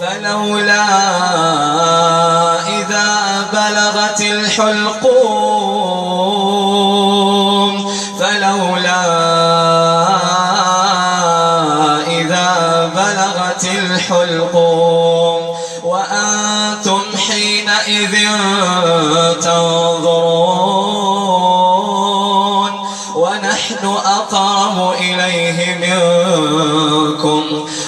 فلولا إذا بلغت الحلقوم. فلولا إذا بلغت الحلقوم. وأنتم حينئذ تنظرون. ونحن أقرب إليه منكم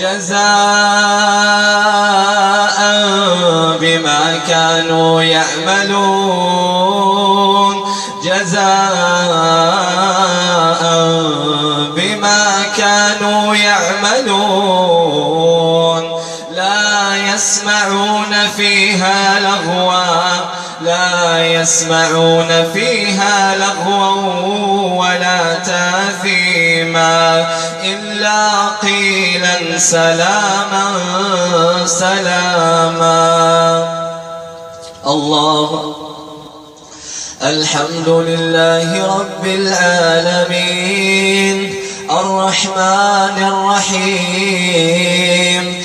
جزاء بما كانوا يعملون. جزاء بما كانوا يعملون. لا يسمعون فيها لغوا. لا يسمعون فيها لغوا ولا تاثيما. إلا قيلا سلاما سلاما. الله. الحمد لله رب العالمين. الرحمن الرحيم.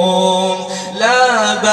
لا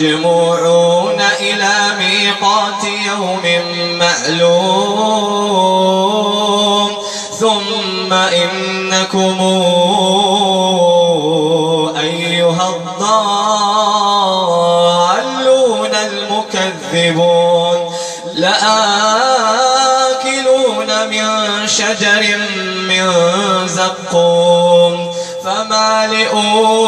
لمجموعون إلى ميقات يوم معلوم ثم إنكم أيها الضالون المكذبون. لآكلون من شجر من زقوم. فمالئون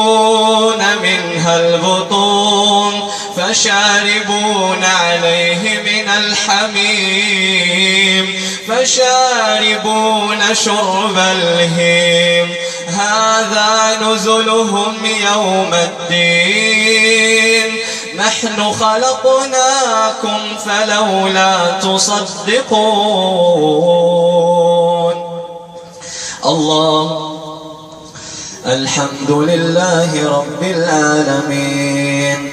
فشاربون عليه من الحميم فشاربون شرب الهيم هذا نزلهم يوم الدين نحن خلقناكم فلولا تصدقون الله الحمد لله رب العالمين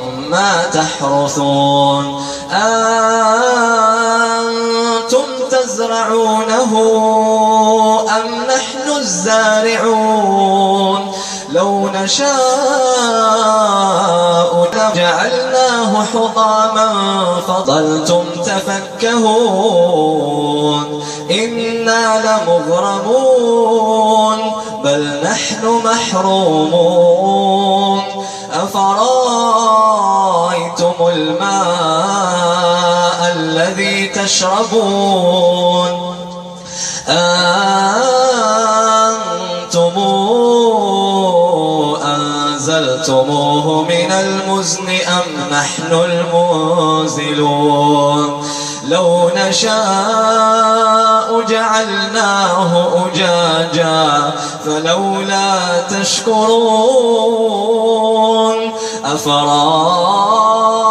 ما تحرثون. أنتم تزرعونه أم نحن الزارعون؟ لو نشاء لجعلناه حطاما فظلتم تفكهون. إنا لمغرمون بل نحن محرومون. أفرأيتم الماء الذي تشربون. أنتم أنزلتموه من المزن أم نحن المنزلون؟ لو نشاء جعلناه أجاجا فلولا تشكرون. أفرأيتم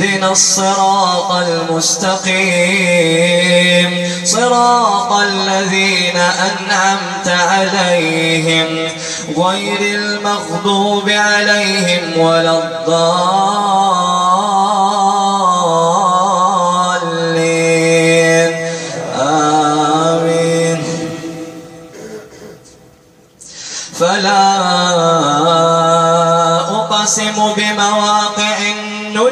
اهدنا الصراط المستقيم. صراط الذين أنعمت عليهم. غير المغضوب عليهم ولا الضالين. آمين. فلا أقسم بمواقع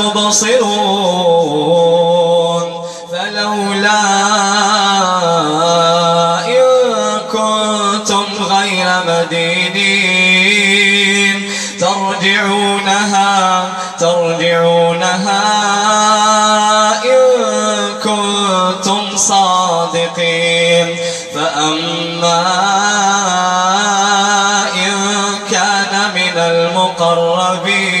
تبصرون فلولا إن كنتم غير مدينين. ترجعونها ترجعونها إن كنتم صادقين. فأما المقربين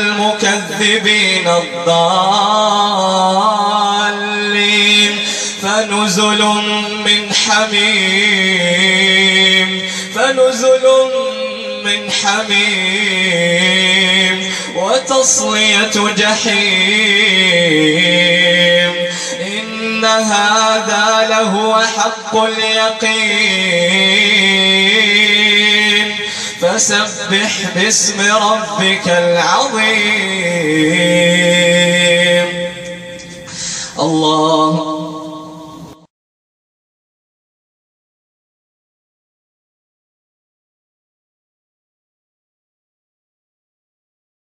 المكذبين الضالين. فنزل من حميم. فنزل من حميم. وتصلية جحيم. إن هذا لهو حق اليقين. فسبح باسم ربك العظيم. الله